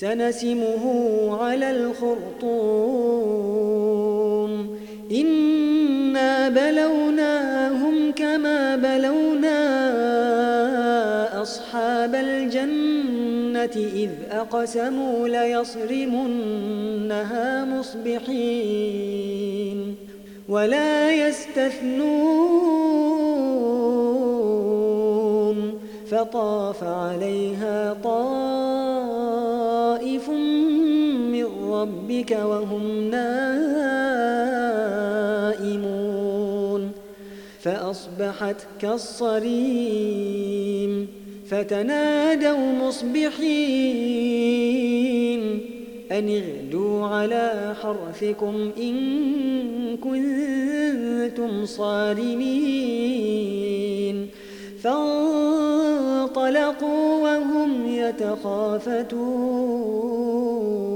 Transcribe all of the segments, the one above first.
سنسمه على الخرطوم. إنا بلوناهم كما بلونا أصحاب الجنة إذ أقسموا ليصرمنها مصبحين ولا يستثنون فطاف عليها طائف ربك وهم نائمون. فأصبحت كالصريم فتنادوا مصبحين. أن اغدوا على حرثكم إن كنتم صارمين. فانطلقوا وهم يتخافتون.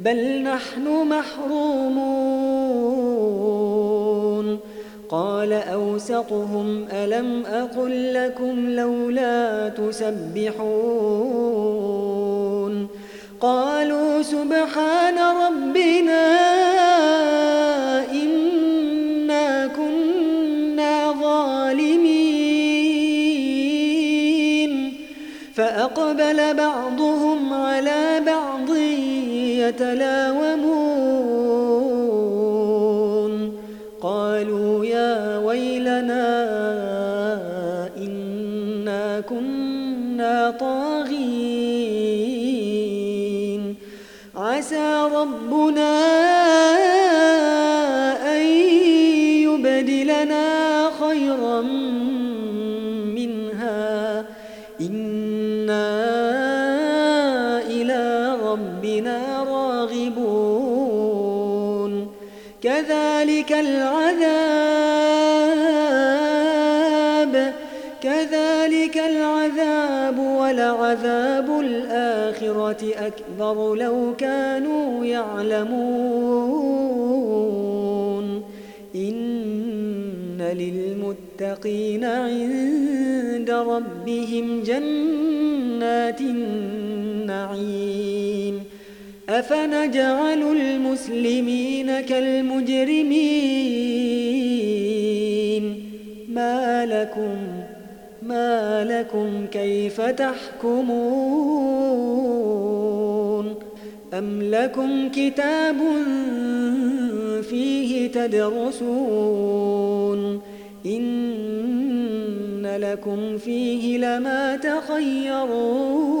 بل نحن محرومون. قال أوسطهم ألم أقل لكم لولا تسبحون؟ قالوا سبحان ربنا يتلاومون كذلك العذاب كذلك العذاب ولعذاب الآخرة أكبر لو كانوا يعلمون. إن للمتقين عند ربهم جنات النعيم. أفنجعل المسلمين كالمجرمين؟ ما لكم ما لكم كيف تحكمون؟ أم لكم كتاب فيه تدرسون؟ إن لكم فيه لما تخيرون.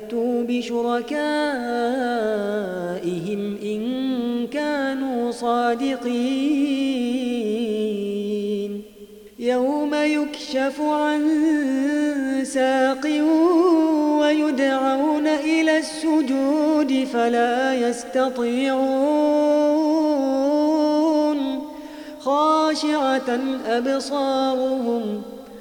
بشركائهم إن كانوا صادقين يوم يكشف عن ساق ويدعون إلى السجود فلا يستطيعون خاشعة أبصارهم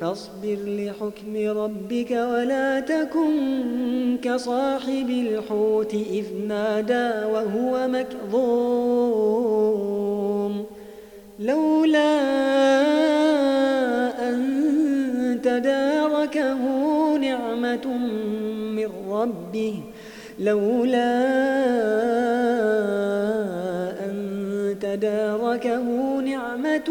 فاصبر لحكم ربك ولا تكن كصاحب الحوت إذ نادى وهو مكظوم. لولا أن تداركه نعمة من ربه لولا أن تداركه نعمة